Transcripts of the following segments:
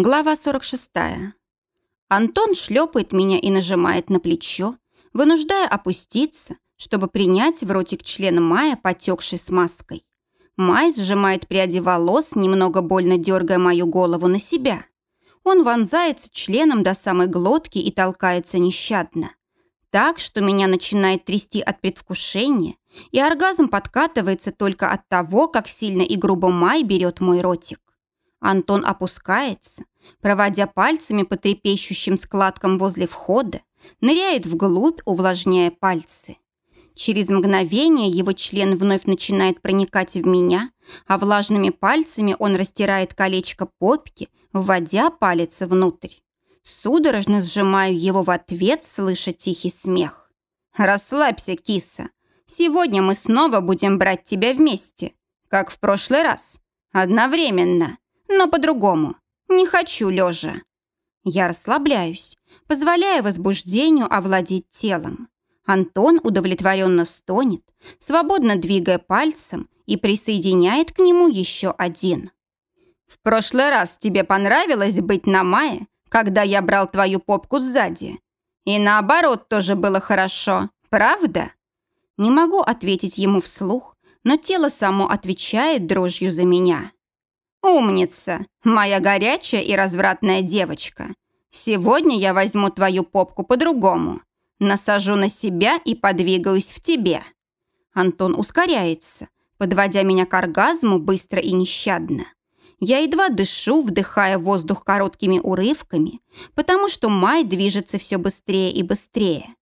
Глава 46. Антон шлепает меня и нажимает на плечо, вынуждая опуститься, чтобы принять в ротик член Майя, потекший смазкой. Май сжимает пряди волос, немного больно дергая мою голову на себя. Он вонзается членом до самой глотки и толкается нещадно. Так, что меня начинает трясти от предвкушения, и оргазм подкатывается только от того, как сильно и грубо Май берет мой ротик. Антон опускается, проводя пальцами по трепещущим складкам возле входа, ныряет вглубь, увлажняя пальцы. Через мгновение его член вновь начинает проникать в меня, а влажными пальцами он растирает колечко попки, вводя палец внутрь. Судорожно сжимаю его в ответ, слыша тихий смех. «Расслабься, киса. Сегодня мы снова будем брать тебя вместе, как в прошлый раз. Одновременно но по-другому. Не хочу лежа. Я расслабляюсь, позволяя возбуждению овладеть телом. Антон удовлетворенно стонет, свободно двигая пальцем и присоединяет к нему еще один. «В прошлый раз тебе понравилось быть на мае, когда я брал твою попку сзади? И наоборот тоже было хорошо, правда?» Не могу ответить ему вслух, но тело само отвечает дрожью за меня. «Умница, моя горячая и развратная девочка. Сегодня я возьму твою попку по-другому. Насажу на себя и подвигаюсь в тебе». Антон ускоряется, подводя меня к оргазму быстро и нещадно. Я едва дышу, вдыхая воздух короткими урывками, потому что Май движется все быстрее и быстрее.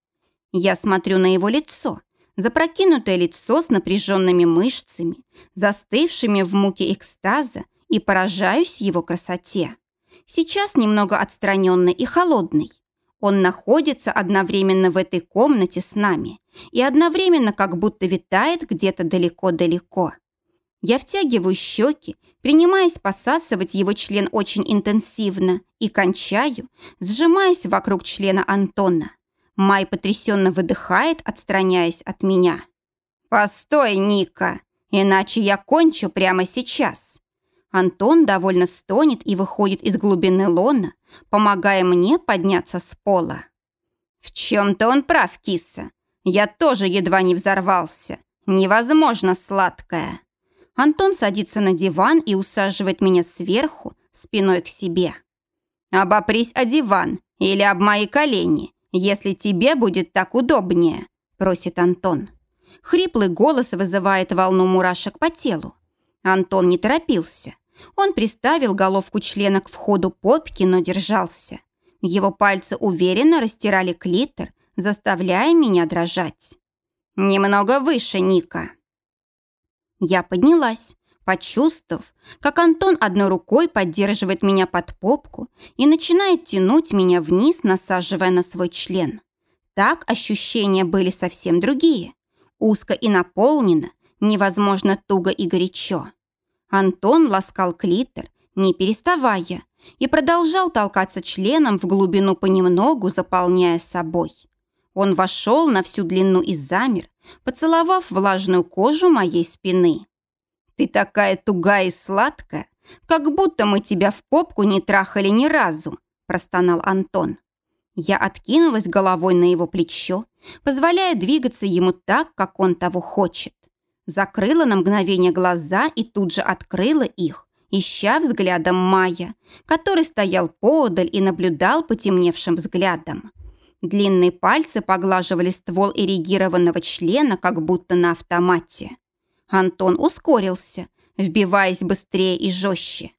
Я смотрю на его лицо, запрокинутое лицо с напряженными мышцами, застывшими в муке экстаза и поражаюсь его красоте. Сейчас немного отстраненный и холодный. Он находится одновременно в этой комнате с нами и одновременно как будто витает где-то далеко-далеко. Я втягиваю щеки, принимаясь посасывать его член очень интенсивно и кончаю, сжимаясь вокруг члена Антона. Май потрясенно выдыхает, отстраняясь от меня. «Постой, Ника, иначе я кончу прямо сейчас. Антон довольно стонет и выходит из глубины лона, помогая мне подняться с пола. В чем-то он прав, киса. Я тоже едва не взорвался. Невозможно сладкое. Антон садится на диван и усаживает меня сверху, спиной к себе. «Обопрись о диван или об мои колени, если тебе будет так удобнее», просит Антон. Хриплый голос вызывает волну мурашек по телу. Антон не торопился. Он приставил головку члена к входу попки, но держался. Его пальцы уверенно растирали клитор, заставляя меня дрожать. «Немного выше, Ника». Я поднялась, почувствовав, как Антон одной рукой поддерживает меня под попку и начинает тянуть меня вниз, насаживая на свой член. Так ощущения были совсем другие. Узко и наполнено, невозможно туго и горячо. Антон ласкал клитор, не переставая, и продолжал толкаться членом в глубину понемногу, заполняя собой. Он вошел на всю длину и замер, поцеловав влажную кожу моей спины. «Ты такая тугая и сладкая, как будто мы тебя в попку не трахали ни разу», простонал Антон. Я откинулась головой на его плечо, позволяя двигаться ему так, как он того хочет. Закрыла на мгновение глаза и тут же открыла их, ища взглядом Майя, который стоял поодаль и наблюдал потемневшим взглядом. Длинные пальцы поглаживали ствол эрегированного члена, как будто на автомате. Антон ускорился, вбиваясь быстрее и жестче.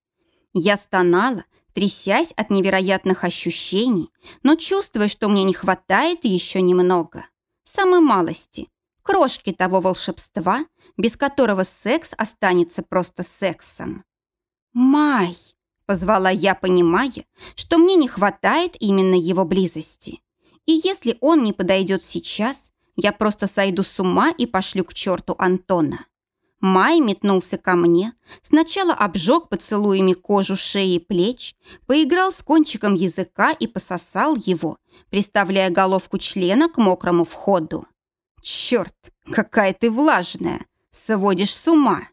Я стонала, трясясь от невероятных ощущений, но чувствуя, что мне не хватает еще немного. Самой малости, крошки того волшебства, без которого секс останется просто сексом. «Май!» – позвала я, понимая, что мне не хватает именно его близости. И если он не подойдет сейчас, я просто сойду с ума и пошлю к черту Антона. Май метнулся ко мне, сначала обжег поцелуями кожу шеи и плеч, поиграл с кончиком языка и пососал его, приставляя головку члена к мокрому входу. «Черт, какая ты влажная! Сводишь с ума!»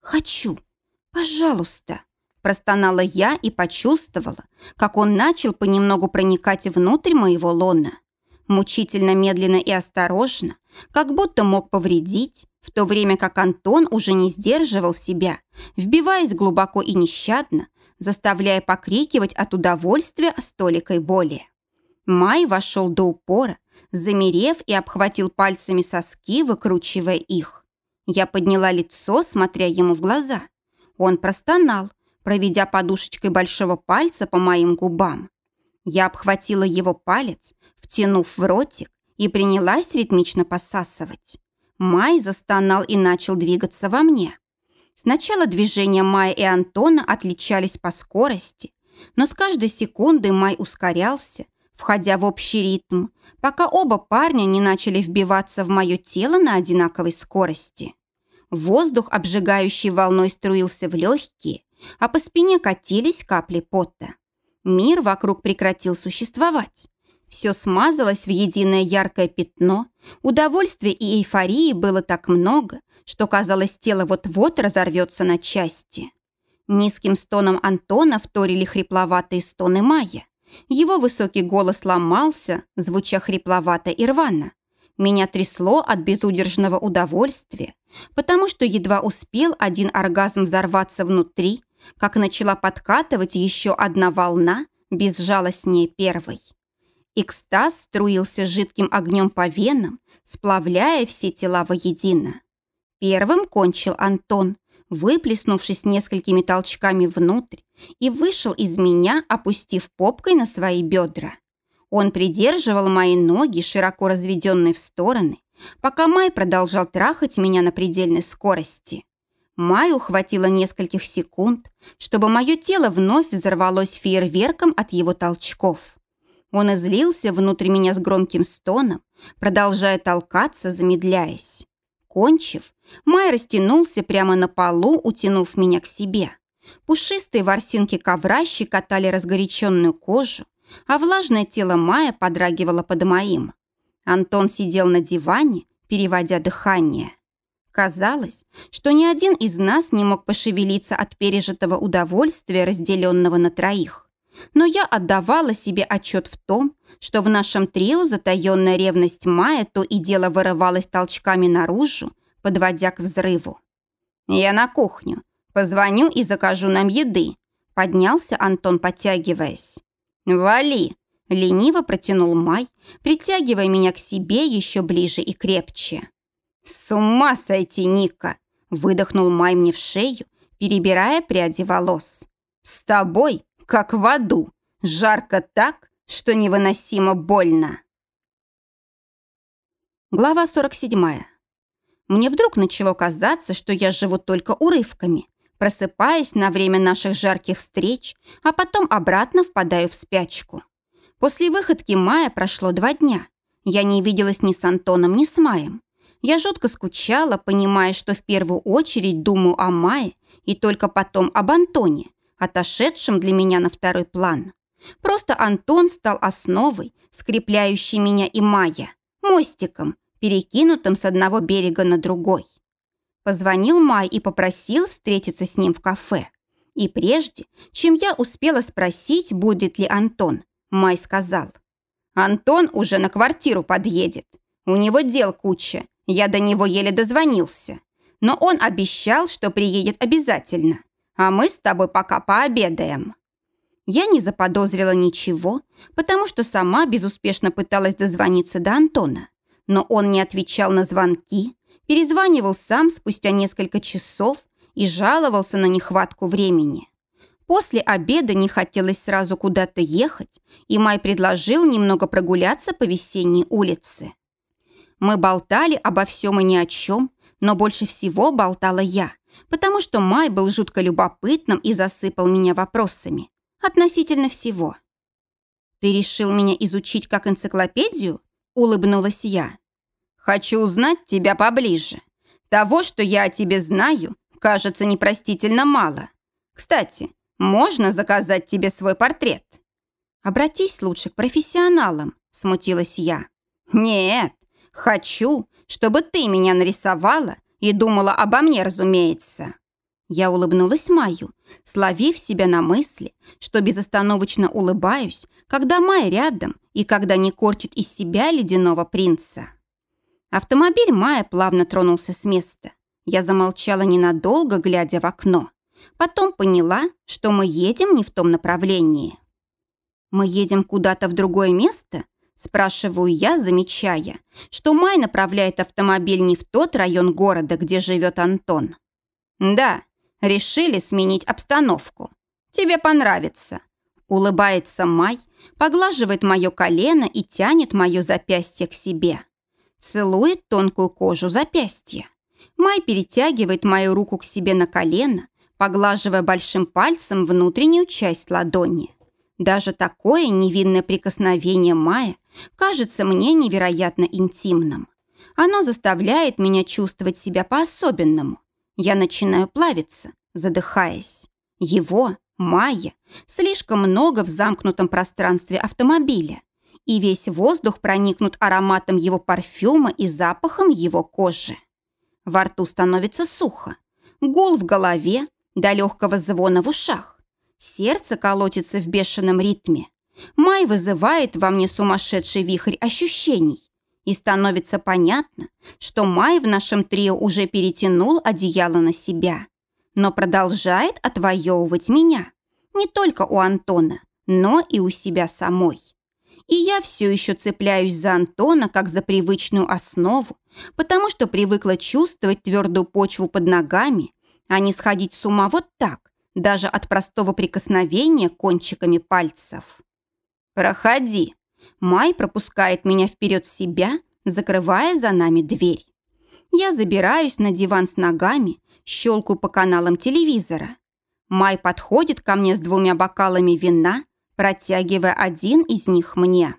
«Хочу! Пожалуйста!» простонала я и почувствовала, как он начал понемногу проникать внутрь моего лона. Мучительно медленно и осторожно, как будто мог повредить, в то время как Антон уже не сдерживал себя, вбиваясь глубоко и нещадно, заставляя покрикивать от удовольствия столикой боли. Май вошел до упора, замерев и обхватил пальцами соски, выкручивая их. Я подняла лицо, смотря ему в глаза. Он простонал, проведя подушечкой большого пальца по моим губам. Я обхватила его палец, втянув в ротик, и принялась ритмично посасывать. Май застонал и начал двигаться во мне. Сначала движения Майя и Антона отличались по скорости, но с каждой секундой Май ускорялся, входя в общий ритм, пока оба парня не начали вбиваться в мое тело на одинаковой скорости. Воздух, обжигающий волной, струился в легкие, а по спине катились капли пота. Мир вокруг прекратил существовать. Все смазалось в единое яркое пятно, удовольствия и эйфории было так много, что, казалось, тело вот-вот разорвется на части. Низким стоном Антона вторили хрипловатые стоны Майя. Его высокий голос ломался, звуча хрипловато и рвано. Меня трясло от безудержного удовольствия, потому что едва успел один оргазм взорваться внутри, как начала подкатывать еще одна волна, безжалостнее первой. Экстаз струился жидким огнем по венам, сплавляя все тела воедино. Первым кончил Антон, выплеснувшись несколькими толчками внутрь, и вышел из меня, опустив попкой на свои бедра. Он придерживал мои ноги, широко разведенные в стороны, пока Май продолжал трахать меня на предельной скорости. Маю хватило нескольких секунд, чтобы мое тело вновь взорвалось фейерверком от его толчков. Он излился внутрь меня с громким стоном, продолжая толкаться, замедляясь. Кончив, Май растянулся прямо на полу, утянув меня к себе. Пушистые ворсинки ковра щекотали разгоряченную кожу, а влажное тело Мая подрагивало под моим. Антон сидел на диване, переводя дыхание. Казалось, что ни один из нас не мог пошевелиться от пережитого удовольствия, разделенного на троих. Но я отдавала себе отчет в том, что в нашем трио затаенная ревность Майя то и дело вырывалась толчками наружу, подводя к взрыву. «Я на кухню. Позвоню и закажу нам еды», — поднялся Антон, подтягиваясь. «Вали!» — лениво протянул Май, притягивая меня к себе еще ближе и крепче. «С ума сойти, Ника!» — выдохнул Май мне в шею, перебирая пряди волос. «С тобой как в аду. Жарко так, что невыносимо больно. Глава 47. Мне вдруг начало казаться, что я живу только урывками, просыпаясь на время наших жарких встреч, а потом обратно впадаю в спячку. После выходки Мая прошло два дня. Я не виделась ни с Антоном, ни с Маем. Я жутко скучала, понимая, что в первую очередь думаю о Мае и только потом об Антоне, отошедшим для меня на второй план. Просто Антон стал основой, скрепляющей меня и Майя, мостиком, перекинутым с одного берега на другой. Позвонил Май и попросил встретиться с ним в кафе. И прежде, чем я успела спросить, будет ли Антон, Май сказал. «Антон уже на квартиру подъедет. У него дел куча, я до него еле дозвонился. Но он обещал, что приедет обязательно а мы с тобой пока пообедаем». Я не заподозрила ничего, потому что сама безуспешно пыталась дозвониться до Антона. Но он не отвечал на звонки, перезванивал сам спустя несколько часов и жаловался на нехватку времени. После обеда не хотелось сразу куда-то ехать, и Май предложил немного прогуляться по весенней улице. Мы болтали обо всем и ни о чем, но больше всего болтала я – потому что Май был жутко любопытным и засыпал меня вопросами. Относительно всего. «Ты решил меня изучить как энциклопедию?» – улыбнулась я. «Хочу узнать тебя поближе. Того, что я о тебе знаю, кажется непростительно мало. Кстати, можно заказать тебе свой портрет?» «Обратись лучше к профессионалам», – смутилась я. «Нет, хочу, чтобы ты меня нарисовала и думала обо мне, разумеется. Я улыбнулась Майю, словив себя на мысли, что безостановочно улыбаюсь, когда Майя рядом и когда не корчит из себя ледяного принца. Автомобиль Майя плавно тронулся с места. Я замолчала ненадолго, глядя в окно. Потом поняла, что мы едем не в том направлении. «Мы едем куда-то в другое место?» Спрашиваю я, замечая, что Май направляет автомобиль не в тот район города, где живет Антон. «Да, решили сменить обстановку. Тебе понравится». Улыбается Май, поглаживает мое колено и тянет мое запястье к себе. Целует тонкую кожу запястья. Май перетягивает мою руку к себе на колено, поглаживая большим пальцем внутреннюю часть ладони. Даже такое невинное прикосновение Майя кажется мне невероятно интимным. Оно заставляет меня чувствовать себя по-особенному. Я начинаю плавиться, задыхаясь. Его, Майя, слишком много в замкнутом пространстве автомобиля, и весь воздух проникнут ароматом его парфюма и запахом его кожи. Во рту становится сухо, гул в голове до легкого звона в ушах. Сердце колотится в бешеном ритме. Май вызывает во мне сумасшедший вихрь ощущений. И становится понятно, что Май в нашем трио уже перетянул одеяло на себя. Но продолжает отвоевывать меня. Не только у Антона, но и у себя самой. И я все еще цепляюсь за Антона как за привычную основу, потому что привыкла чувствовать твердую почву под ногами, а не сходить с ума вот так, даже от простого прикосновения кончиками пальцев. «Проходи!» Май пропускает меня вперед себя, закрывая за нами дверь. Я забираюсь на диван с ногами, щелкаю по каналам телевизора. Май подходит ко мне с двумя бокалами вина, протягивая один из них мне.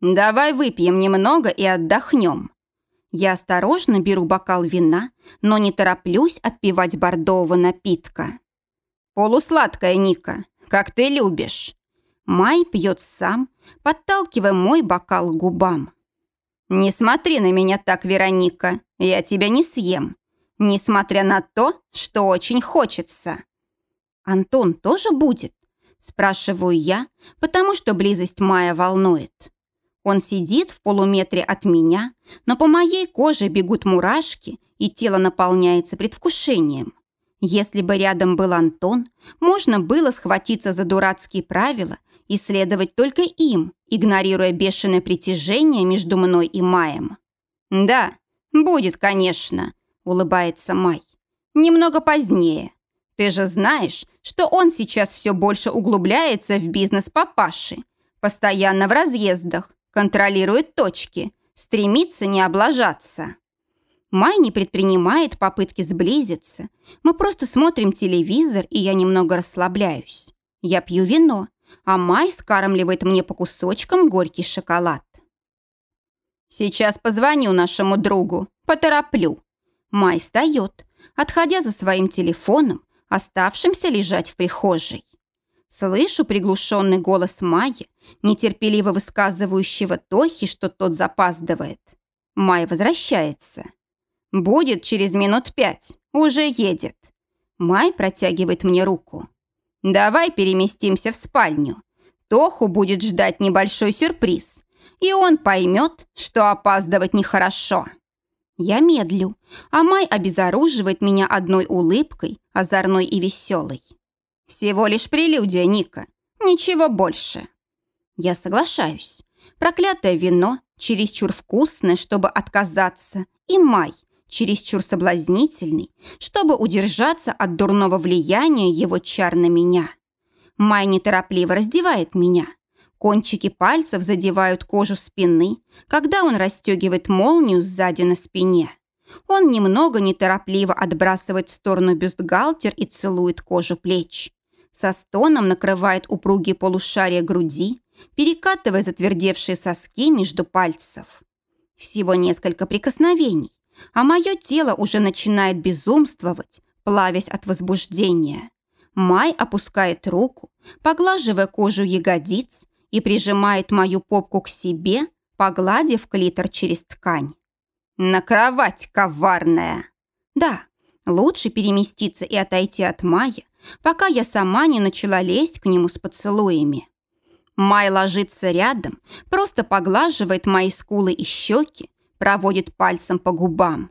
«Давай выпьем немного и отдохнем». Я осторожно беру бокал вина, но не тороплюсь отпивать бордового напитка. «Полусладкая, Ника, как ты любишь». Май пьет сам, подталкивая мой бокал к губам. «Не смотри на меня так, Вероника, я тебя не съем, несмотря на то, что очень хочется». «Антон тоже будет?» Спрашиваю я, потому что близость Мая волнует. Он сидит в полуметре от меня, но по моей коже бегут мурашки, и тело наполняется предвкушением. Если бы рядом был Антон, можно было схватиться за дурацкие правила и следовать только им, игнорируя бешеное притяжение между мной и Маем. «Да, будет, конечно», — улыбается Май. «Немного позднее. Ты же знаешь, что он сейчас все больше углубляется в бизнес папаши, постоянно в разъездах, контролирует точки, стремится не облажаться. Май не предпринимает попытки сблизиться. Мы просто смотрим телевизор, и я немного расслабляюсь. Я пью вино, а Май скармливает мне по кусочкам горький шоколад. «Сейчас позвоню нашему другу, потороплю». Май встает, отходя за своим телефоном, оставшимся лежать в прихожей. Слышу приглушенный голос Майи, нетерпеливо высказывающего Тохи, что тот запаздывает. Май возвращается. «Будет через минут пять. Уже едет». Май протягивает мне руку. «Давай переместимся в спальню. Тоху будет ждать небольшой сюрприз, и он поймет, что опаздывать нехорошо». Я медлю, а Май обезоруживает меня одной улыбкой, озорной и веселой. Всего лишь прелюдия, Ника. Ничего больше. Я соглашаюсь. Проклятое вино, чересчур вкусное, чтобы отказаться, и май, чересчур соблазнительный, чтобы удержаться от дурного влияния его чар на меня. Май неторопливо раздевает меня. Кончики пальцев задевают кожу спины, когда он расстегивает молнию сзади на спине. Он немного неторопливо отбрасывает в сторону бюстгальтер и целует кожу плеч со стоном накрывает упругие полушария груди, перекатывая затвердевшие соски между пальцев. Всего несколько прикосновений, а мое тело уже начинает безумствовать, плавясь от возбуждения. Май опускает руку, поглаживая кожу ягодиц и прижимает мою попку к себе, погладив клитор через ткань. «На кровать, коварная!» «Да, Лучше переместиться и отойти от Майя, пока я сама не начала лезть к нему с поцелуями. Май ложится рядом, просто поглаживает мои скулы и щеки, проводит пальцем по губам.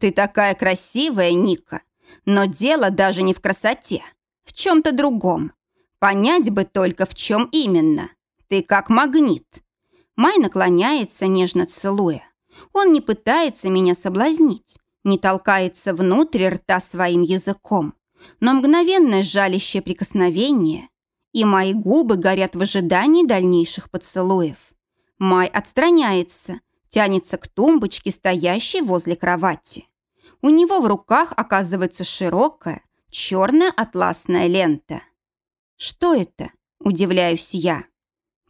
«Ты такая красивая, Ника, но дело даже не в красоте, в чем-то другом. Понять бы только, в чем именно. Ты как магнит». Май наклоняется, нежно целуя. Он не пытается меня соблазнить, не толкается внутрь рта своим языком, но мгновенное жалящее прикосновение, и мои губы горят в ожидании дальнейших поцелуев. Май отстраняется, тянется к тумбочке, стоящей возле кровати. У него в руках оказывается широкая, черная атласная лента. «Что это?» – удивляюсь я.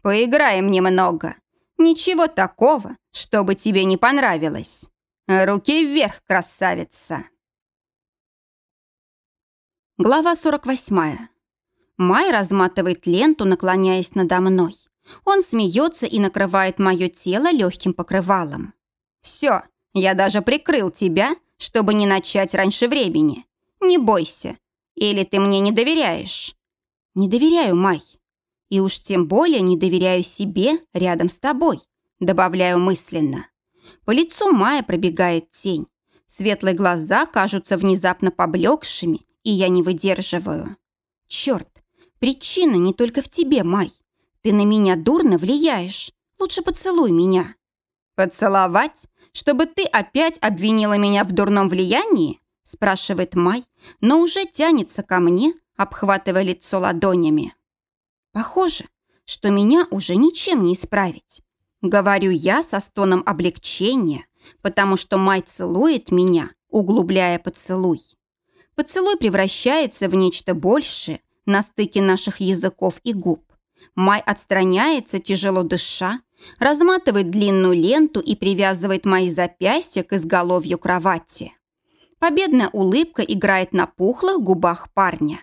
«Поиграем немного. Ничего такого, чтобы тебе не понравилось. Руки вверх, красавица!» Глава 48. Май разматывает ленту, наклоняясь надо мной. Он смеется и накрывает мое тело легким покрывалом. «Все, я даже прикрыл тебя, чтобы не начать раньше времени. Не бойся. Или ты мне не доверяешь?» «Не доверяю, Май. И уж тем более не доверяю себе рядом с тобой», добавляю мысленно. По лицу Майя пробегает тень. Светлые глаза кажутся внезапно поблекшими, и я не выдерживаю. Черт, Причина не только в тебе, Май. Ты на меня дурно влияешь. Лучше поцелуй меня». «Поцеловать? Чтобы ты опять обвинила меня в дурном влиянии?» спрашивает Май, но уже тянется ко мне, обхватывая лицо ладонями. «Похоже, что меня уже ничем не исправить», говорю я со стоном облегчения, потому что Май целует меня, углубляя поцелуй. Поцелуй превращается в нечто большее, на стыке наших языков и губ. Май отстраняется, тяжело дыша, разматывает длинную ленту и привязывает мои запястья к изголовью кровати. Победная улыбка играет на пухлых губах парня.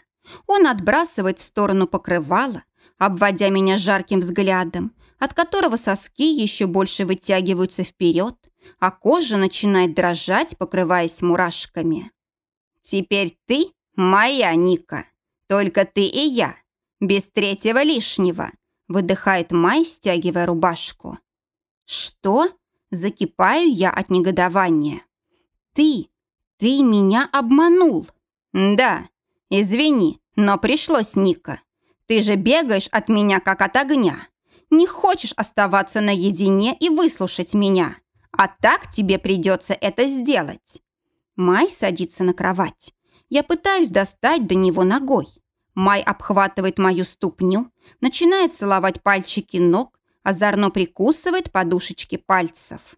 Он отбрасывает в сторону покрывала, обводя меня жарким взглядом, от которого соски еще больше вытягиваются вперед, а кожа начинает дрожать, покрываясь мурашками. «Теперь ты моя Ника!» Только ты и я, без третьего лишнего», выдыхает Май, стягивая рубашку. «Что?» Закипаю я от негодования. «Ты, ты меня обманул!» «Да, извини, но пришлось, Ника. Ты же бегаешь от меня, как от огня. Не хочешь оставаться наедине и выслушать меня. А так тебе придется это сделать». Май садится на кровать. Я пытаюсь достать до него ногой. Май обхватывает мою ступню, начинает целовать пальчики ног, озорно прикусывает подушечки пальцев.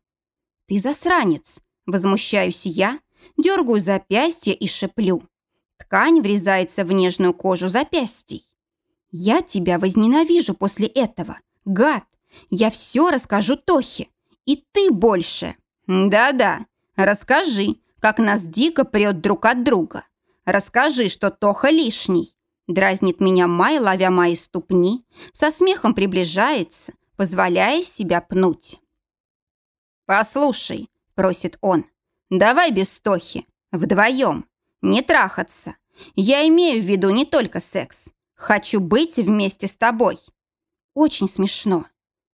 «Ты засранец!» – возмущаюсь я, дергаю запястье и шеплю. Ткань врезается в нежную кожу запястий. «Я тебя возненавижу после этого, гад! Я все расскажу Тохе, и ты больше!» «Да-да, расскажи, как нас дико прет друг от друга. Расскажи, что Тоха лишний. Дразнит меня Май, ловя мои ступни, со смехом приближается, позволяя себя пнуть. «Послушай», — просит он, — «давай без стохи, вдвоем, не трахаться. Я имею в виду не только секс. Хочу быть вместе с тобой». Очень смешно.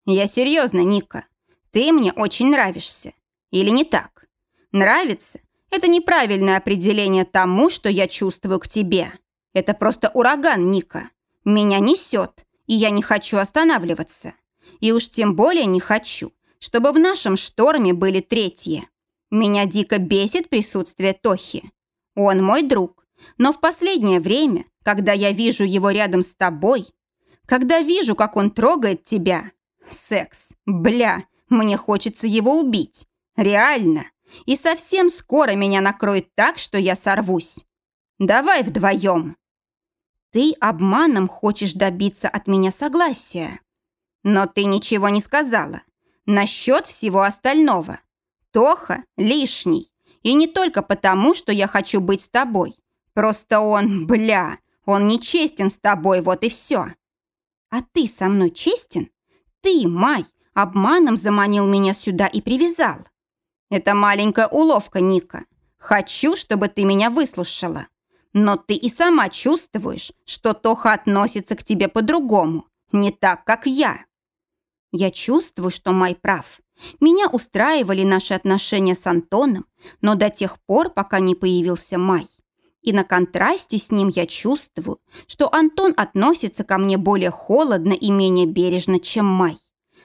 Я серьезно, Ника. Ты мне очень нравишься. Или не так? Нравится – это неправильное определение тому, что я чувствую к тебе. Это просто ураган, Ника. Меня несет, и я не хочу останавливаться. И уж тем более не хочу, чтобы в нашем шторме были третьи. Меня дико бесит присутствие Тохи. Он мой друг, но в последнее время, когда я вижу его рядом с тобой, когда вижу, как он трогает тебя, секс, бля, мне хочется его убить. Реально. И совсем скоро меня накроет так, что я сорвусь. Давай вдвоем. Ты обманом хочешь добиться от меня согласия. Но ты ничего не сказала. Насчет всего остального. Тоха лишний. И не только потому, что я хочу быть с тобой. Просто он, бля, он нечестен с тобой, вот и все. А ты со мной честен? Ты, Май, обманом заманил меня сюда и привязал. Это маленькая уловка, Ника. Хочу, чтобы ты меня выслушала. Но ты и сама чувствуешь, что Тоха относится к тебе по-другому, не так, как я. Я чувствую, что Май прав. Меня устраивали наши отношения с Антоном, но до тех пор, пока не появился Май. И на контрасте с ним я чувствую, что Антон относится ко мне более холодно и менее бережно, чем Май.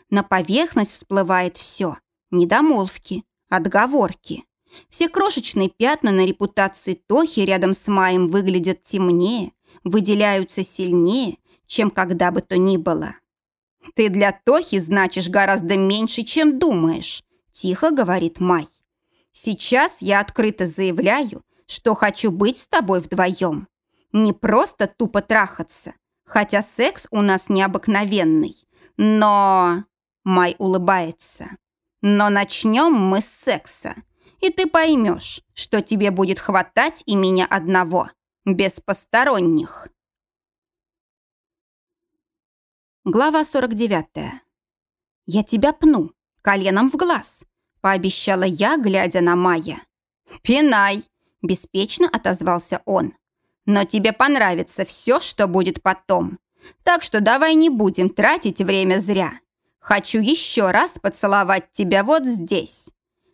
На поверхность всплывает все. Недомолвки, отговорки. Все крошечные пятна на репутации Тохи рядом с Маем выглядят темнее, выделяются сильнее, чем когда бы то ни было. «Ты для Тохи значишь гораздо меньше, чем думаешь», – тихо говорит Май. «Сейчас я открыто заявляю, что хочу быть с тобой вдвоем. Не просто тупо трахаться, хотя секс у нас необыкновенный, но...» Май улыбается. «Но начнем мы с секса, и ты поймешь, что тебе будет хватать и меня одного, без посторонних». Глава 49. «Я тебя пну, коленом в глаз», – пообещала я, глядя на Майя. «Пинай», – беспечно отозвался он. «Но тебе понравится все, что будет потом. Так что давай не будем тратить время зря. Хочу еще раз поцеловать тебя вот здесь».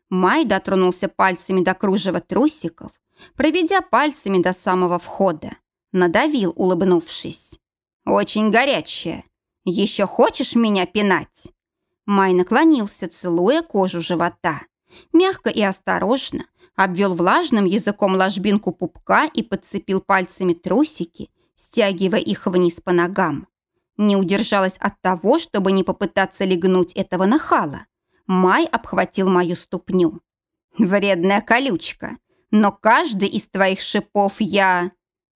Май дотронулся пальцами до кружева трусиков, проведя пальцами до самого входа. Надавил, улыбнувшись. «Очень горячая. Еще хочешь меня пинать?» Май наклонился, целуя кожу живота. Мягко и осторожно обвел влажным языком ложбинку пупка и подцепил пальцами трусики, стягивая их вниз по ногам. Не удержалась от того, чтобы не попытаться легнуть этого нахала. Май обхватил мою ступню. «Вредная колючка, но каждый из твоих шипов я...»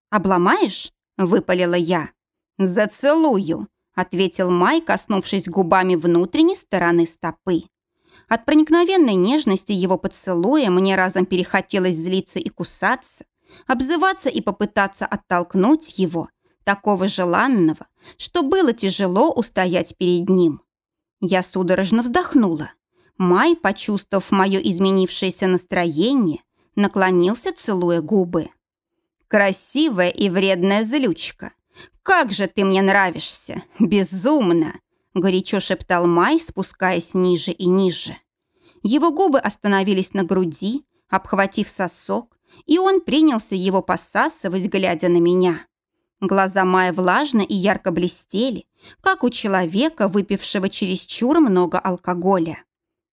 «Обломаешь?» – выпалила я. «Зацелую», ответил Май, коснувшись губами внутренней стороны стопы. От проникновенной нежности его поцелуя мне разом перехотелось злиться и кусаться, обзываться и попытаться оттолкнуть его, такого желанного, что было тяжело устоять перед ним. Я судорожно вздохнула. Май, почувствовав мое изменившееся настроение, наклонился, целуя губы. «Красивая и вредная злючка, «Как же ты мне нравишься! Безумно!» горячо шептал Май, спускаясь ниже и ниже. Его губы остановились на груди, обхватив сосок, и он принялся его посасывать, глядя на меня. Глаза Майя влажно и ярко блестели, как у человека, выпившего чересчур много алкоголя.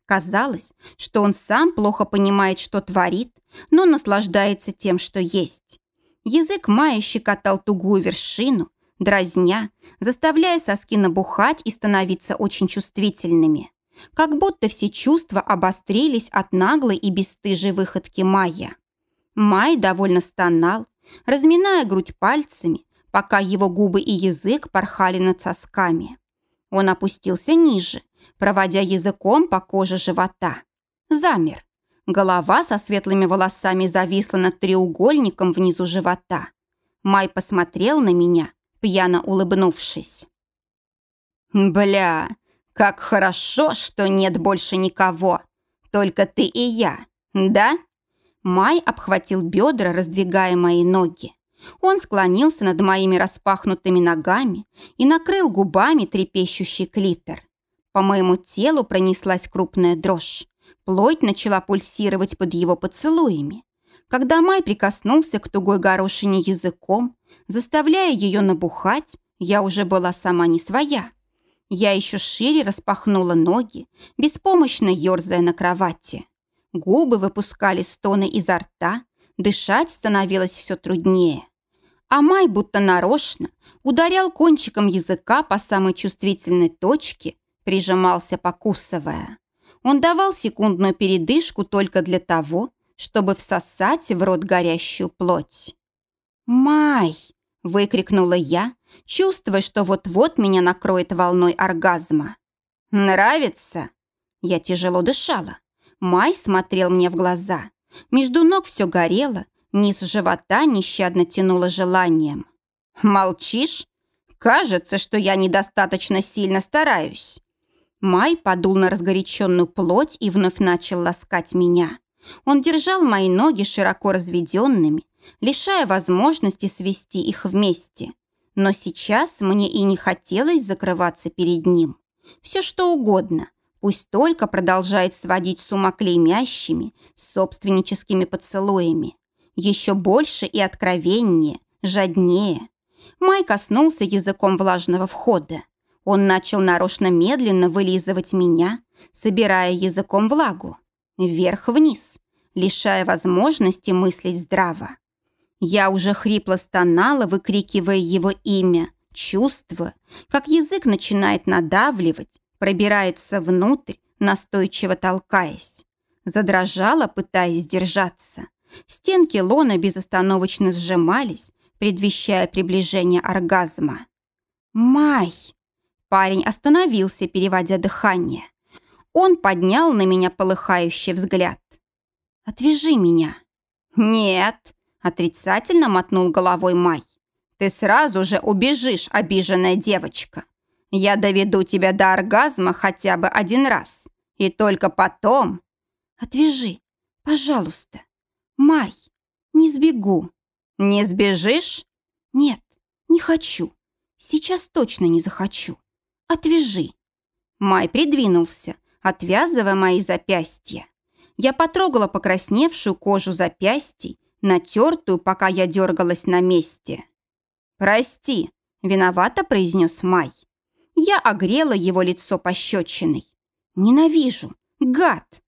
Казалось, что он сам плохо понимает, что творит, но наслаждается тем, что есть. Язык Майя щекотал тугую вершину, дразня, заставляя соски набухать и становиться очень чувствительными. Как будто все чувства обострились от наглой и бесстыжей выходки Майя. Май довольно стонал, разминая грудь пальцами, пока его губы и язык порхали над сосками. Он опустился ниже, проводя языком по коже живота. Замер. Голова со светлыми волосами зависла над треугольником внизу живота. Май посмотрел на меня, пьяно улыбнувшись. «Бля, как хорошо, что нет больше никого. Только ты и я, да?» Май обхватил бедра, раздвигая мои ноги. Он склонился над моими распахнутыми ногами и накрыл губами трепещущий клитор. По моему телу пронеслась крупная дрожь. Плоть начала пульсировать под его поцелуями. Когда Май прикоснулся к тугой горошине языком, заставляя ее набухать, я уже была сама не своя. Я еще шире распахнула ноги, беспомощно ерзая на кровати. Губы выпускали стоны изо рта, дышать становилось все труднее. А Май будто нарочно ударял кончиком языка по самой чувствительной точке, прижимался, покусывая. Он давал секундную передышку только для того, чтобы всосать в рот горящую плоть. «Май!» – выкрикнула я, чувствуя, что вот-вот меня накроет волной оргазма. «Нравится?» Я тяжело дышала. Май смотрел мне в глаза. Между ног все горело, низ живота нещадно тянуло желанием. «Молчишь? Кажется, что я недостаточно сильно стараюсь». Май подул на разгоряченную плоть и вновь начал ласкать меня. Он держал мои ноги широко разведенными, лишая возможности свести их вместе. Но сейчас мне и не хотелось закрываться перед ним. Все что угодно, пусть только продолжает сводить с ума клеймящими, собственническими поцелуями. Еще больше и откровеннее, жаднее. Май коснулся языком влажного входа. Он начал нарочно медленно вылизывать меня, собирая языком влагу. Вверх-вниз, лишая возможности мыслить здраво. Я уже хрипло стонала, выкрикивая его имя, чувствуя, как язык начинает надавливать, пробирается внутрь, настойчиво толкаясь. Задрожала, пытаясь сдержаться. Стенки лона безостановочно сжимались, предвещая приближение оргазма. «Май!» Парень остановился, переводя дыхание. Он поднял на меня полыхающий взгляд. «Отвяжи меня». «Нет», — отрицательно мотнул головой Май. «Ты сразу же убежишь, обиженная девочка. Я доведу тебя до оргазма хотя бы один раз. И только потом...» «Отвяжи, пожалуйста. Май, не сбегу». «Не сбежишь?» «Нет, не хочу. Сейчас точно не захочу. Отвяжи». Май придвинулся, отвязывая мои запястья. Я потрогала покрасневшую кожу запястий, натертую, пока я дергалась на месте. «Прости», — виновато произнес Май. Я огрела его лицо пощечиной. «Ненавижу! Гад!»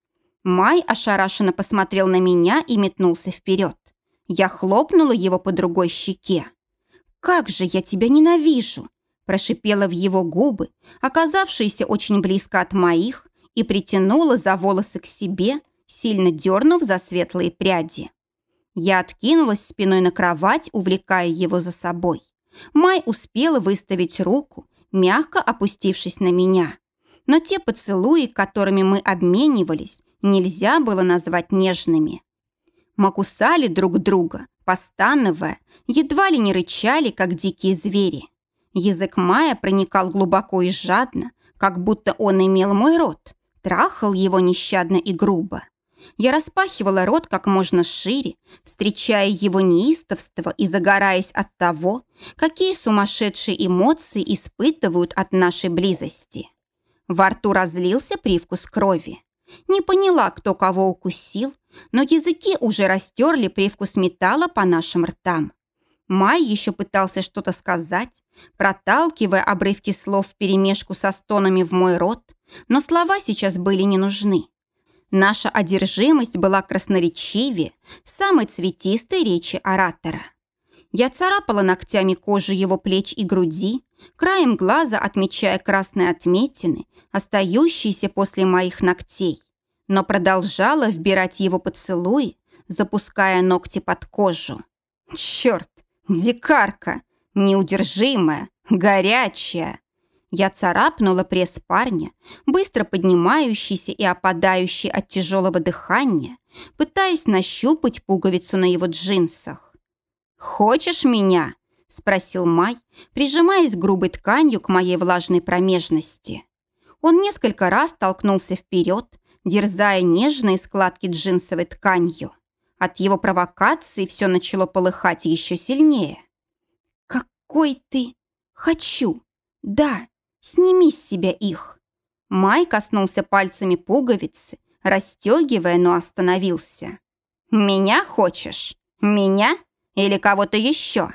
Май ошарашенно посмотрел на меня и метнулся вперед. Я хлопнула его по другой щеке. «Как же я тебя ненавижу!» Прошипела в его губы, оказавшиеся очень близко от моих, и притянула за волосы к себе, сильно дернув за светлые пряди. Я откинулась спиной на кровать, увлекая его за собой. Май успела выставить руку, мягко опустившись на меня. Но те поцелуи, которыми мы обменивались, нельзя было назвать нежными. Мы кусали друг друга, постановая, едва ли не рычали, как дикие звери. Язык Мая проникал глубоко и жадно, как будто он имел мой рот, трахал его нещадно и грубо. Я распахивала рот как можно шире, встречая его неистовство и загораясь от того, какие сумасшедшие эмоции испытывают от нашей близости. Во рту разлился привкус крови. Не поняла, кто кого укусил, но языки уже растерли привкус металла по нашим ртам. Май еще пытался что-то сказать, проталкивая обрывки слов вперемешку со стонами в мой рот, но слова сейчас были не нужны. Наша одержимость была красноречивее самой цветистой речи оратора. Я царапала ногтями кожу его плеч и груди, краем глаза отмечая красные отметины, остающиеся после моих ногтей, но продолжала вбирать его поцелуи, запуская ногти под кожу. Черт, дикарка, неудержимая, горячая. Я царапнула пресс парня, быстро поднимающийся и опадающий от тяжелого дыхания, пытаясь нащупать пуговицу на его джинсах. «Хочешь меня?» – спросил Май, прижимаясь грубой тканью к моей влажной промежности. Он несколько раз толкнулся вперед, дерзая нежные складки джинсовой тканью. От его провокации все начало полыхать еще сильнее. «Какой ты! Хочу! Да, сними с себя их!» Май коснулся пальцами пуговицы, расстегивая, но остановился. «Меня хочешь? Меня? Или кого-то еще?»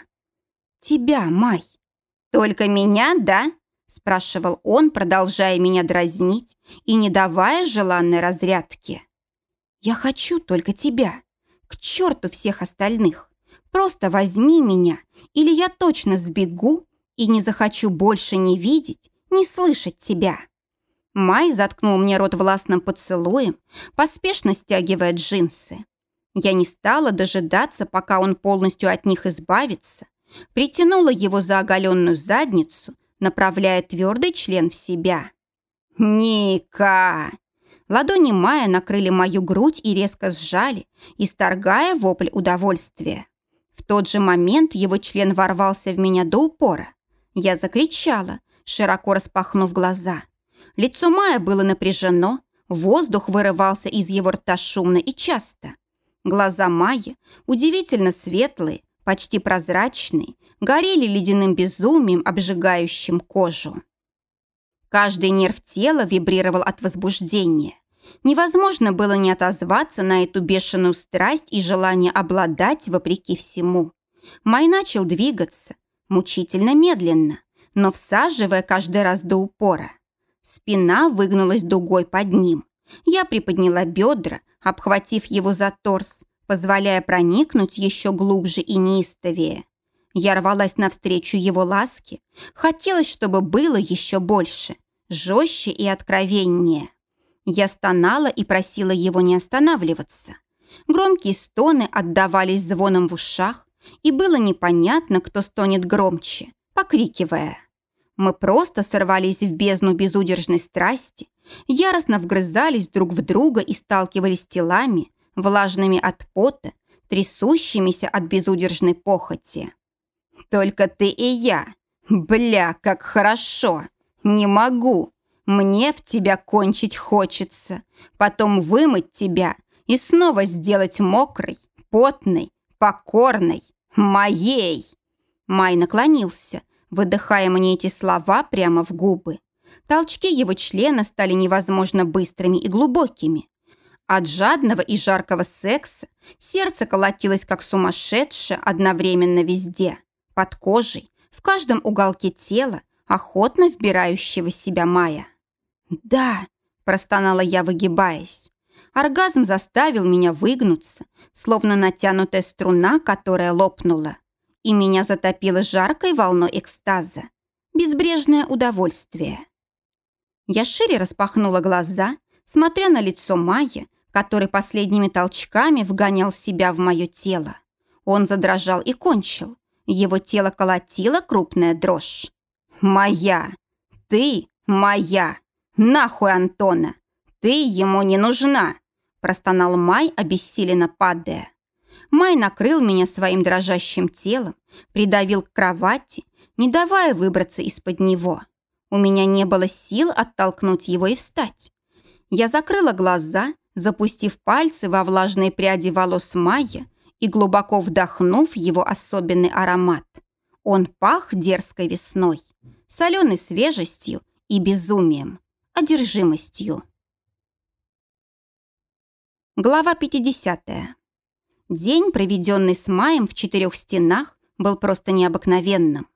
«Тебя, Май». «Только меня, да?» спрашивал он, продолжая меня дразнить и не давая желанной разрядки. «Я хочу только тебя. К черту всех остальных. Просто возьми меня, или я точно сбегу и не захочу больше ни видеть, ни слышать тебя». Май заткнул мне рот властным поцелуем, поспешно стягивая джинсы. Я не стала дожидаться, пока он полностью от них избавится, притянула его за оголенную задницу направляя твердый член в себя. «Ника!» Ладони Майя накрыли мою грудь и резко сжали, исторгая вопль удовольствия. В тот же момент его член ворвался в меня до упора. Я закричала, широко распахнув глаза. Лицо Майя было напряжено, Воздух вырывался из его рта шумно и часто. Глаза Майи, удивительно светлые, почти прозрачные, горели ледяным безумием, обжигающим кожу. Каждый нерв тела вибрировал от возбуждения. Невозможно было не отозваться на эту бешеную страсть и желание обладать вопреки всему. Май начал двигаться, мучительно медленно, но всаживая каждый раз до упора. Спина выгнулась дугой под ним. Я приподняла бедра, обхватив его за торс, позволяя проникнуть еще глубже и неистовее. Я рвалась навстречу его ласке. Хотелось, чтобы было еще больше, жестче и откровеннее. Я стонала и просила его не останавливаться. Громкие стоны отдавались звоном в ушах, и было непонятно, кто стонет громче, покрикивая. Мы просто сорвались в бездну безудержной страсти, яростно вгрызались друг в друга и сталкивались телами, влажными от пота, трясущимися от безудержной похоти. «Только ты и я! Бля, как хорошо! Не могу! Мне в тебя кончить хочется, потом вымыть тебя и снова сделать мокрой, потной, покорной, моей!» Май наклонился, выдыхая мне эти слова прямо в губы. Толчки его члена стали невозможно быстрыми и глубокими. От жадного и жаркого секса сердце колотилось как сумасшедшее одновременно везде. Под кожей, в каждом уголке тела, охотно вбирающего себя Мая. «Да», – простонала я, выгибаясь. Оргазм заставил меня выгнуться, словно натянутая струна, которая лопнула. И меня затопило жаркой волной экстаза. Безбрежное удовольствие. Я шире распахнула глаза, смотря на лицо Майя, который последними толчками вгонял себя в мое тело. Он задрожал и кончил. Его тело колотило крупная дрожь. «Моя! Ты моя! Нахуй Антона! Ты ему не нужна!» простонал Май, обессиленно падая. Май накрыл меня своим дрожащим телом, придавил к кровати, не давая выбраться из-под него. У меня не было сил оттолкнуть его и встать. Я закрыла глаза, запустив пальцы во влажные пряди волос Майя и глубоко вдохнув его особенный аромат. Он пах дерзкой весной, соленой свежестью и безумием, одержимостью. Глава 50. День, проведенный с Маем в четырех стенах, был просто необыкновенным.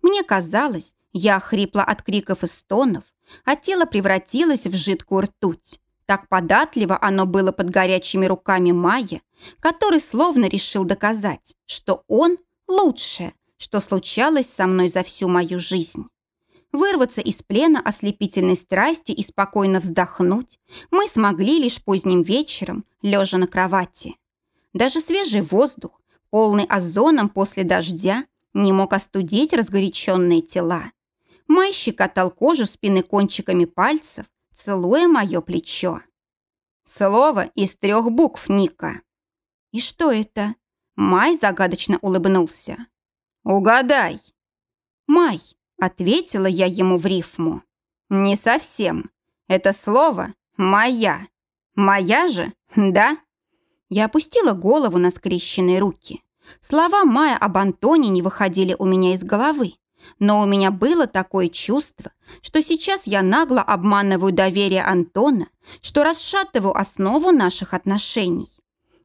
Мне казалось, я охрипла от криков и стонов, а тело превратилось в жидкую ртуть. Так податливо оно было под горячими руками Майя, который словно решил доказать, что он лучшее, что случалось со мной за всю мою жизнь. Вырваться из плена ослепительной страсти и спокойно вздохнуть мы смогли лишь поздним вечером, лежа на кровати. Даже свежий воздух, полный озоном после дождя, не мог остудить разгоряченные тела. Май щекотал кожу спины кончиками пальцев, целуя мое плечо. Слово из трех букв Ника. «И что это?» Май загадочно улыбнулся. «Угадай!» «Май!» — ответила я ему в рифму. «Не совсем. Это слово «моя». «Моя же, да?» Я опустила голову на скрещенные руки. Слова Мая об Антоне не выходили у меня из головы. Но у меня было такое чувство, что сейчас я нагло обманываю доверие Антона, что расшатываю основу наших отношений.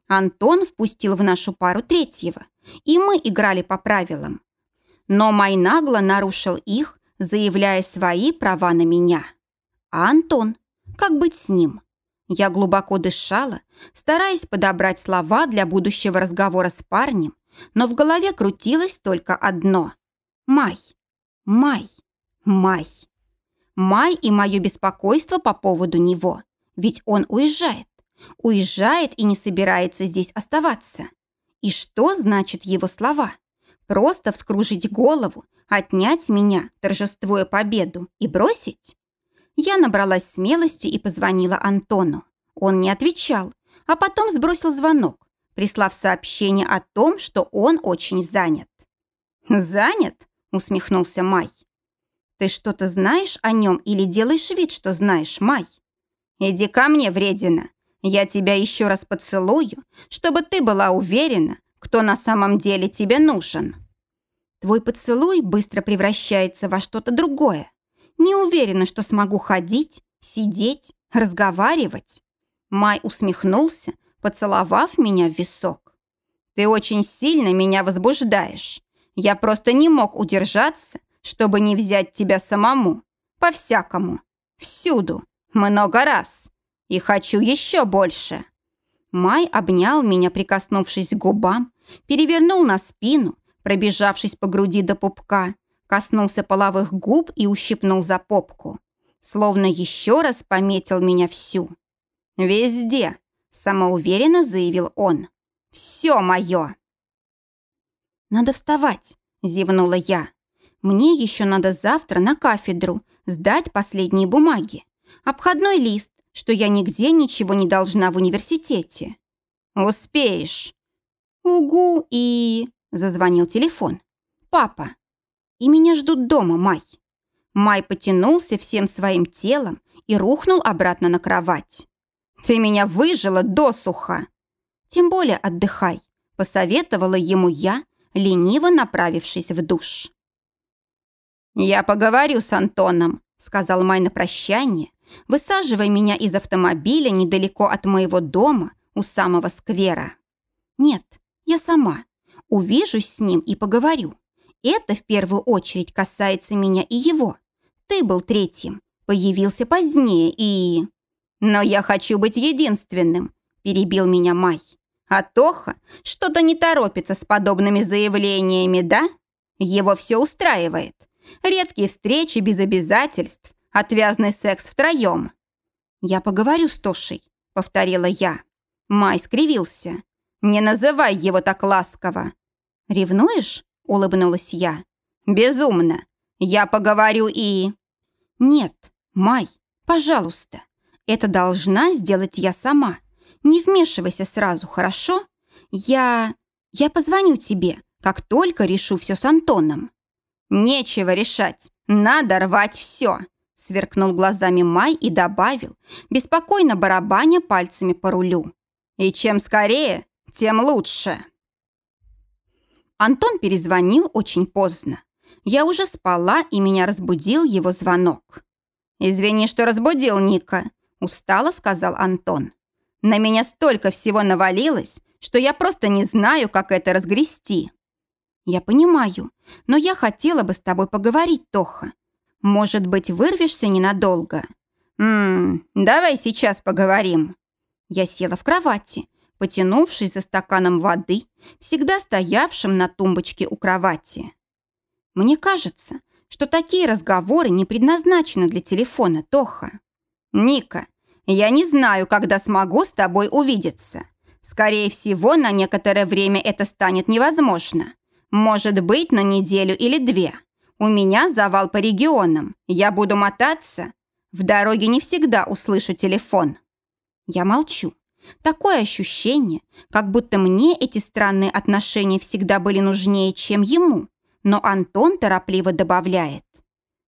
Антон впустил в нашу пару третьего, и мы играли по правилам. Но Май нагло нарушил их, заявляя свои права на меня. А Антон? Как быть с ним? Я глубоко дышала, стараясь подобрать слова для будущего разговора с парнем, но в голове крутилось только одно – Май. Май. Май. Май и мое беспокойство по поводу него. Ведь он уезжает. Уезжает и не собирается здесь оставаться. И что значит его слова? Просто вскружить голову, отнять меня, торжествуя победу, и бросить? Я набралась смелости и позвонила Антону. Он не отвечал, а потом сбросил звонок, прислав сообщение о том, что он очень занят. «Занят?» Усмехнулся Май. «Ты что-то знаешь о нем или делаешь вид, что знаешь, Май?» Иди ко мне, вредина. Я тебя еще раз поцелую, чтобы ты была уверена, кто на самом деле тебе нужен. Твой поцелуй быстро превращается во что-то другое. Не уверена, что смогу ходить, сидеть, разговаривать. Май усмехнулся, поцеловав меня в висок. Ты очень сильно меня возбуждаешь. Я просто не мог удержаться, чтобы не взять тебя самому. По-всякому. Всюду. Много раз. И хочу еще больше. Май обнял меня, прикоснувшись к губам, перевернул на спину, пробежавшись по груди до пупка, коснулся половых губ и ущипнул за попку. Словно еще раз пометил меня всю. «Везде», — самоуверенно заявил он. «Все мое». «Надо вставать», — зевнула я. «Мне еще надо завтра на кафедру сдать последние бумаги. Обходной лист, что я нигде ничего не должна в университете». «Успеешь». «Угу и...» Зазвонил телефон. «Папа!» «И меня ждут дома, Май!» Май потянулся всем своим телом и рухнул обратно на кровать. «Ты меня выжила досуха!» «Тем более отдыхай», – посоветовала ему я, лениво направившись в душ. «Я поговорю с Антоном», – сказал Май на прощание, высаживая меня из автомобиля недалеко от моего дома у самого сквера. «Нет, я сама. Увижусь с ним и поговорю. Это в первую очередь касается меня и его. Ты был третьим, появился позднее и... Но я хочу быть единственным, перебил меня Май. А Тоха что-то не торопится с подобными заявлениями, да? Его все устраивает. Редкие встречи без обязательств, отвязный секс втроем. «Я поговорю с Тошей», — повторила я. Май скривился. «Не называй его так ласково. «Ревнуешь?» – улыбнулась я. «Безумно! Я поговорю и...» «Нет, Май, пожалуйста, это должна сделать я сама. Не вмешивайся сразу, хорошо? Я... я позвоню тебе, как только решу все с Антоном». «Нечего решать, надо рвать все!» сверкнул глазами Май и добавил, беспокойно барабаня пальцами по рулю. «И чем скорее, тем лучше!» Антон перезвонил очень поздно. Я уже спала, и меня разбудил его звонок. «Извини, что разбудил Ника», – устало сказал Антон. «На меня столько всего навалилось, что я просто не знаю, как это разгрести». «Я понимаю, но я хотела бы с тобой поговорить, Тоха. Может быть, вырвешься ненадолго?» «Ммм, давай сейчас поговорим». Я села в кровати, потянувшись за стаканом воды, всегда стоявшим на тумбочке у кровати. Мне кажется, что такие разговоры не предназначены для телефона, Тоха. Ника, я не знаю, когда смогу с тобой увидеться. Скорее всего, на некоторое время это станет невозможно. Может быть, на неделю или две. У меня завал по регионам. Я буду мотаться. В дороге не всегда услышу телефон. Я молчу. Такое ощущение, как будто мне эти странные отношения всегда были нужнее, чем ему. Но Антон торопливо добавляет.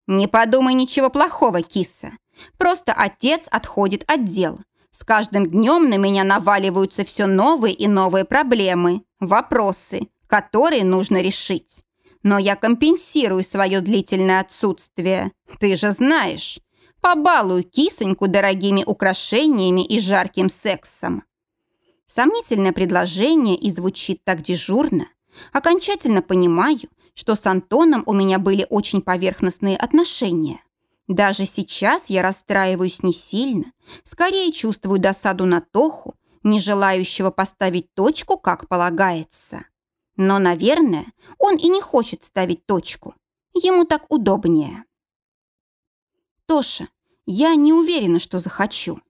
«Не подумай ничего плохого, киса. Просто отец отходит от дел. С каждым днем на меня наваливаются все новые и новые проблемы, вопросы, которые нужно решить. Но я компенсирую свое длительное отсутствие. Ты же знаешь. Побалую кисоньку дорогими украшениями и жарким сексом. Сомнительное предложение и звучит так дежурно. Окончательно понимаю, что с Антоном у меня были очень поверхностные отношения. Даже сейчас я расстраиваюсь не сильно, скорее чувствую досаду на Тоху, не желающего поставить точку, как полагается. Но, наверное, он и не хочет ставить точку. Ему так удобнее. Тоша, я не уверена, что захочу.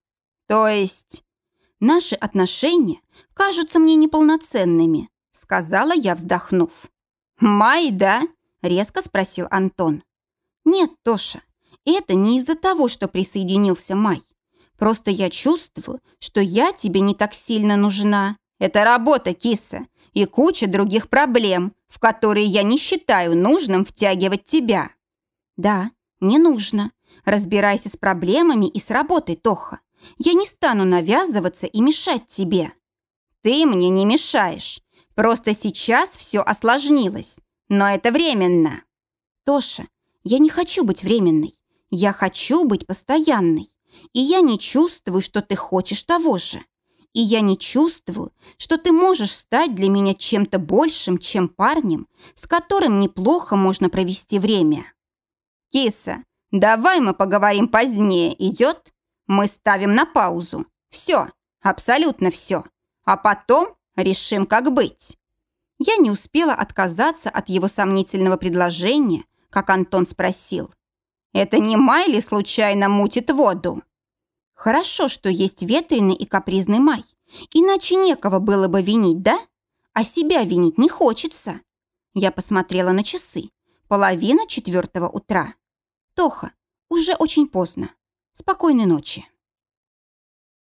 То есть наши отношения кажутся мне неполноценными, сказала я, вздохнув. Май, да? резко спросил Антон. Нет, Тоша, это не из-за того, что присоединился Май. Просто я чувствую, что я тебе не так сильно нужна. Это работа, киса, и куча других проблем, в которые я не считаю нужным втягивать тебя. Да, не нужно. Разбирайся с проблемами и с работой, Тоха. Я не стану навязываться и мешать тебе. Ты мне не мешаешь. Просто сейчас все осложнилось. Но это временно. Тоша, я не хочу быть временной. Я хочу быть постоянной. И я не чувствую, что ты хочешь того же. И я не чувствую, что ты можешь стать для меня чем-то большим, чем парнем, с которым неплохо можно провести время. Киса, давай мы поговорим позднее, идет? Мы ставим на паузу. Все, абсолютно все. А потом решим, как быть. Я не успела отказаться от его сомнительного предложения, как Антон спросил. «Это не Майли случайно мутит воду?» Хорошо, что есть ветреный и капризный май. Иначе некого было бы винить, да? А себя винить не хочется. Я посмотрела на часы. Половина четвертого утра. Тоха, уже очень поздно. Спокойной ночи.